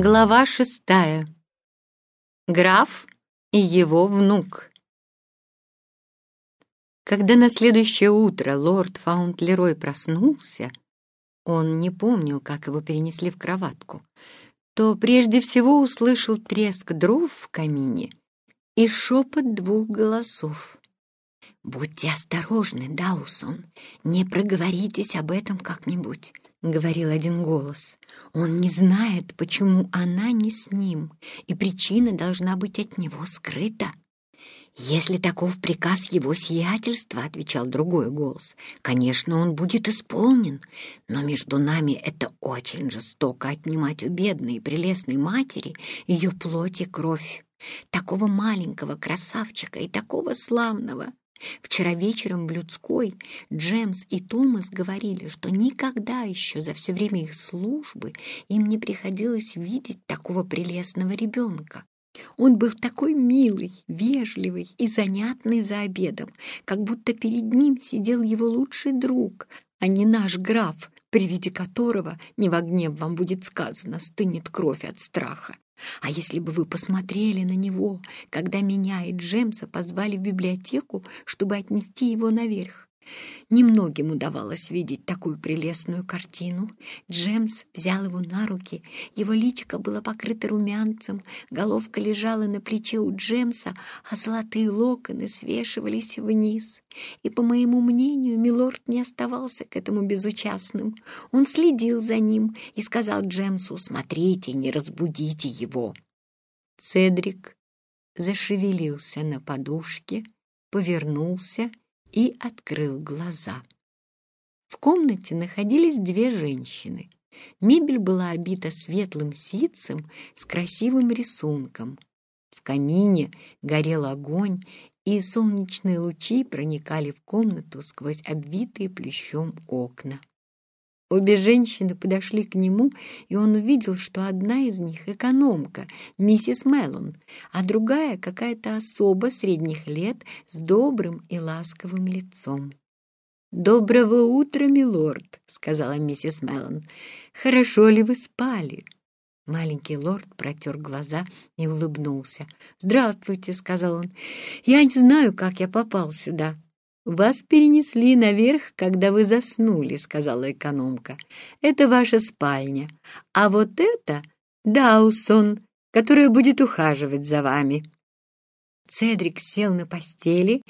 Глава шестая. Граф и его внук. Когда на следующее утро лорд Фаунтлерой проснулся, он не помнил, как его перенесли в кроватку, то прежде всего услышал треск дров в камине и шепот двух голосов. «Будьте осторожны, Даусон, не проговоритесь об этом как-нибудь», — говорил один голос. «Он не знает, почему она не с ним, и причина должна быть от него скрыта». «Если таков приказ его сиятельства», — отвечал другой голос, — «конечно, он будет исполнен, но между нами это очень жестоко отнимать у бедной и прелестной матери ее плоть и кровь, такого маленького красавчика и такого славного. Вчера вечером в людской Джемс и Томас говорили, что никогда еще за все время их службы им не приходилось видеть такого прелестного ребенка. Он был такой милый, вежливый и занятный за обедом, как будто перед ним сидел его лучший друг, а не наш граф, при виде которого, не во гнев вам будет сказано, стынет кровь от страха. А если бы вы посмотрели на него, когда меня и Джемса позвали в библиотеку, чтобы отнести его наверх? Немногим удавалось видеть такую прелестную картину. Джемс взял его на руки, его личико было покрыто румянцем, головка лежала на плече у Джемса, а золотые локоны свешивались вниз. И, по моему мнению, милорд не оставался к этому безучастным. Он следил за ним и сказал Джемсу, «Смотрите, не разбудите его». Цедрик зашевелился на подушке, повернулся и открыл глаза. В комнате находились две женщины. Мебель была обита светлым ситцем с красивым рисунком. В камине горел огонь, и солнечные лучи проникали в комнату сквозь обвитые плющом окна. Обе женщины подошли к нему, и он увидел, что одна из них — экономка, миссис Меллон, а другая — какая-то особа средних лет с добрым и ласковым лицом. «Доброго утра, милорд», — сказала миссис Меллон. «Хорошо ли вы спали?» Маленький лорд протер глаза и улыбнулся. «Здравствуйте», — сказал он. «Я не знаю, как я попал сюда. «Вас перенесли наверх, когда вы заснули», — сказала экономка. «Это ваша спальня. А вот это Даусон, которая будет ухаживать за вами». Цедрик сел на постели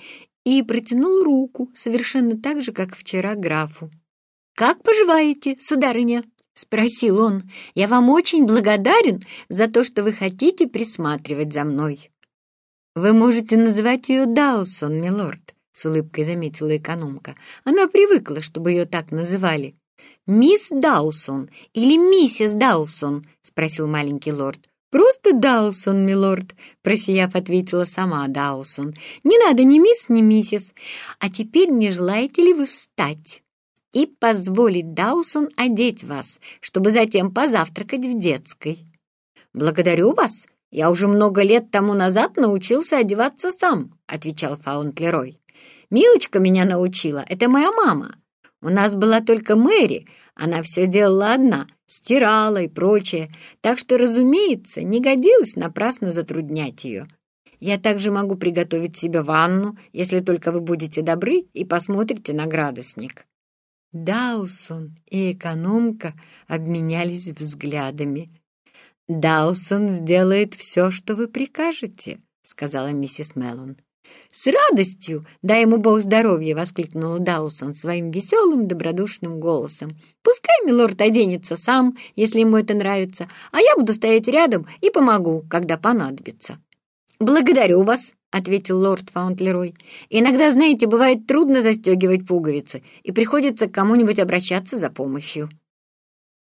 и протянул руку, совершенно так же, как вчера графу. «Как поживаете, сударыня?» — спросил он. «Я вам очень благодарен за то, что вы хотите присматривать за мной». «Вы можете называть ее Даусон, милорд», с улыбкой заметила экономка. Она привыкла, чтобы ее так называли. «Мисс Даусон или миссис Даусон?» — спросил маленький лорд. «Просто Даусон, милорд», — просияв, ответила сама Даусон. «Не надо ни мисс, ни миссис. А теперь не желаете ли вы встать?» и позволить Даусон одеть вас, чтобы затем позавтракать в детской. «Благодарю вас. Я уже много лет тому назад научился одеваться сам», — отвечал Фаунтлерой. Милочка меня научила, это моя мама. У нас была только Мэри, она все делала одна, стирала и прочее, так что, разумеется, не годилось напрасно затруднять ее. Я также могу приготовить себе ванну, если только вы будете добры и посмотрите на градусник». Даусон и экономка обменялись взглядами. «Даусон сделает все, что вы прикажете», — сказала миссис Меллон. «С радостью! Дай ему Бог здоровья!» — воскликнул Даусон своим веселым, добродушным голосом. «Пускай милорд оденется сам, если ему это нравится, а я буду стоять рядом и помогу, когда понадобится». «Благодарю вас!» — ответил лорд Фаунтлерой. «Иногда, знаете, бывает трудно застегивать пуговицы, и приходится к кому-нибудь обращаться за помощью».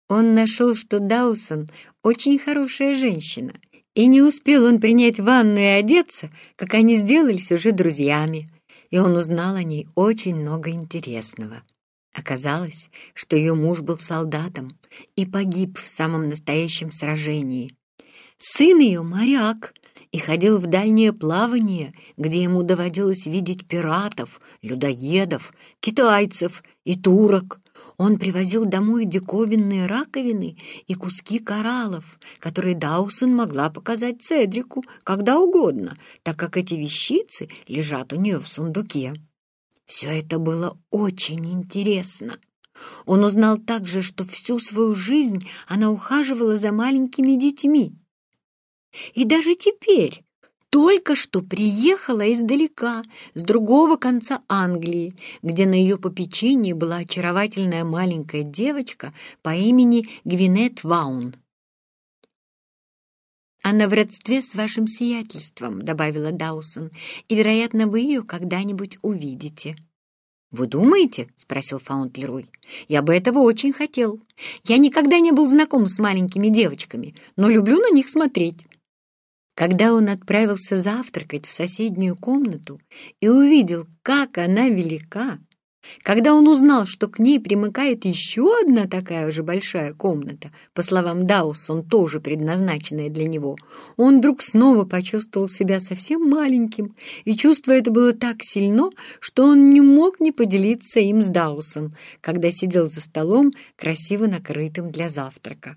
Он нашел, что Даусон очень хорошая женщина, и не успел он принять ванну и одеться, как они сделались уже друзьями, и он узнал о ней очень много интересного. Оказалось, что ее муж был солдатом и погиб в самом настоящем сражении. Сын ее — моряк, и ходил в дальнее плавание, где ему доводилось видеть пиратов, людоедов, китайцев и турок. Он привозил домой диковинные раковины и куски кораллов, которые Даусон могла показать Цедрику когда угодно, так как эти вещицы лежат у нее в сундуке. Все это было очень интересно. Он узнал также, что всю свою жизнь она ухаживала за маленькими детьми. И даже теперь, только что приехала издалека, с другого конца Англии, где на ее попечении была очаровательная маленькая девочка по имени Гвинет Ваун. «Она в родстве с вашим сиятельством», — добавила Даусон, «и, вероятно, вы ее когда-нибудь увидите». «Вы думаете?» — спросил Фаунтлерой. «Я бы этого очень хотел. Я никогда не был знаком с маленькими девочками, но люблю на них смотреть». Когда он отправился завтракать в соседнюю комнату и увидел, как она велика, когда он узнал, что к ней примыкает еще одна такая же большая комната, по словам Даусон, тоже предназначенная для него, он вдруг снова почувствовал себя совсем маленьким, и чувство это было так сильно, что он не мог не поделиться им с Даусон, когда сидел за столом, красиво накрытым для завтрака.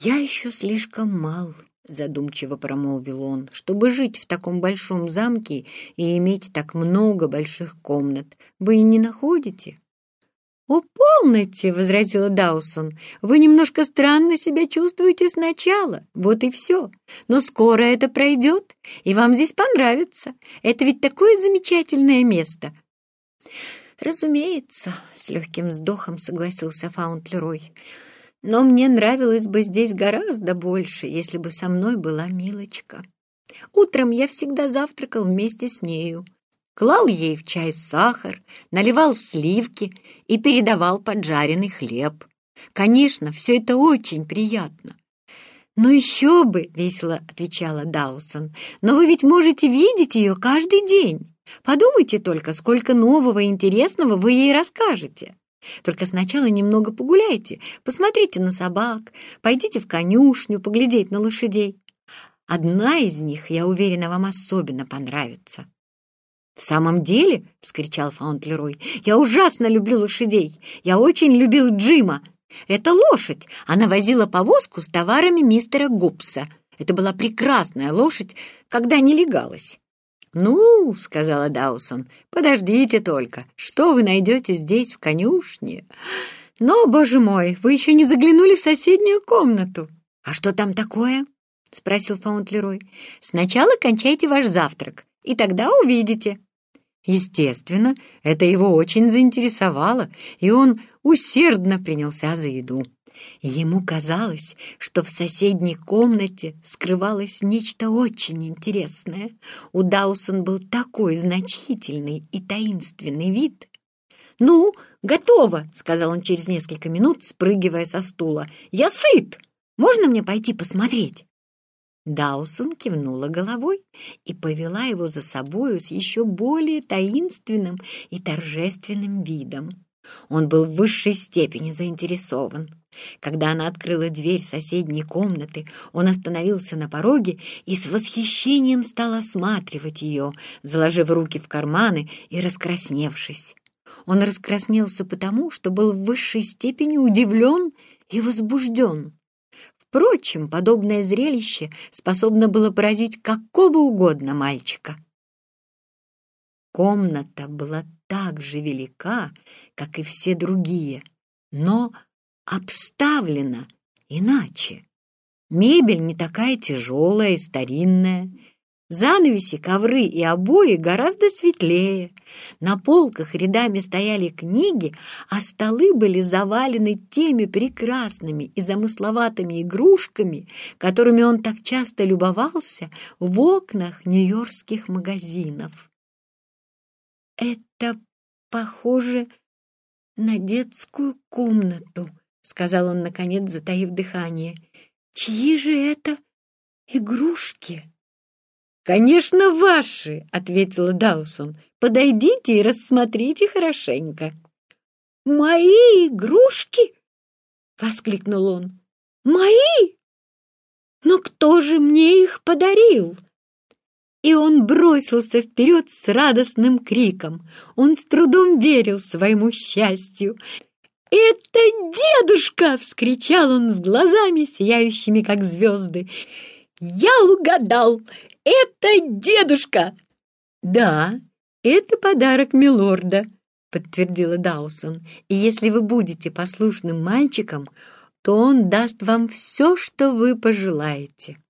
«Я еще слишком мал», — задумчиво промолвил он, «чтобы жить в таком большом замке и иметь так много больших комнат. Вы не находите?» «О, полноте!» — возразила Даусон. «Вы немножко странно себя чувствуете сначала, вот и все. Но скоро это пройдет, и вам здесь понравится. Это ведь такое замечательное место!» «Разумеется», — с легким вздохом согласился Фаунтлерой. Но мне нравилось бы здесь гораздо больше, если бы со мной была Милочка. Утром я всегда завтракал вместе с нею. Клал ей в чай сахар, наливал сливки и передавал поджаренный хлеб. Конечно, все это очень приятно. «Но еще бы!» — весело отвечала Даусон. «Но вы ведь можете видеть ее каждый день. Подумайте только, сколько нового и интересного вы ей расскажете». Только сначала немного погуляйте, посмотрите на собак, пойдите в конюшню, поглядеть на лошадей. Одна из них, я уверена, вам особенно понравится». «В самом деле?» — вскричал Фаунтлерой. «Я ужасно люблю лошадей. Я очень любил Джима. Это лошадь. Она возила повозку с товарами мистера Гупса. Это была прекрасная лошадь, когда не легалась. «Ну, — сказала Даусон, — подождите только, что вы найдете здесь, в конюшне? Но, боже мой, вы еще не заглянули в соседнюю комнату. А что там такое?» — спросил Фаунтлерой. «Сначала кончайте ваш завтрак, и тогда увидите». Естественно, это его очень заинтересовало, и он усердно принялся за еду. Ему казалось, что в соседней комнате скрывалось нечто очень интересное. У Даусон был такой значительный и таинственный вид. «Ну, готово!» — сказал он через несколько минут, спрыгивая со стула. «Я сыт! Можно мне пойти посмотреть?» Даусон кивнула головой и повела его за собою с еще более таинственным и торжественным видом. Он был в высшей степени заинтересован. Когда она открыла дверь соседней комнаты, он остановился на пороге и с восхищением стал осматривать ее, заложив руки в карманы и раскрасневшись. Он раскраснелся потому, что был в высшей степени удивлен и возбужден. Впрочем, подобное зрелище способно было поразить какого угодно мальчика. Комната была так же велика, как и все другие, но обставлена иначе. Мебель не такая тяжелая и старинная. Занавеси, ковры и обои гораздо светлее. На полках рядами стояли книги, а столы были завалены теми прекрасными и замысловатыми игрушками, которыми он так часто любовался в окнах нью-йоркских магазинов. «Это похоже на детскую комнату», — сказал он, наконец, затаив дыхание. «Чьи же это игрушки?» «Конечно, ваши!» — ответила Даусон. «Подойдите и рассмотрите хорошенько». «Мои игрушки?» — воскликнул он. «Мои? Но кто же мне их подарил?» И он бросился вперед с радостным криком. Он с трудом верил своему счастью. это дедушка!» — вскричал он с глазами, сияющими, как звезды. «Я угадал! Это дедушка!» «Да, это подарок милорда», — подтвердила Даусон. «И если вы будете послушным мальчиком, то он даст вам все, что вы пожелаете».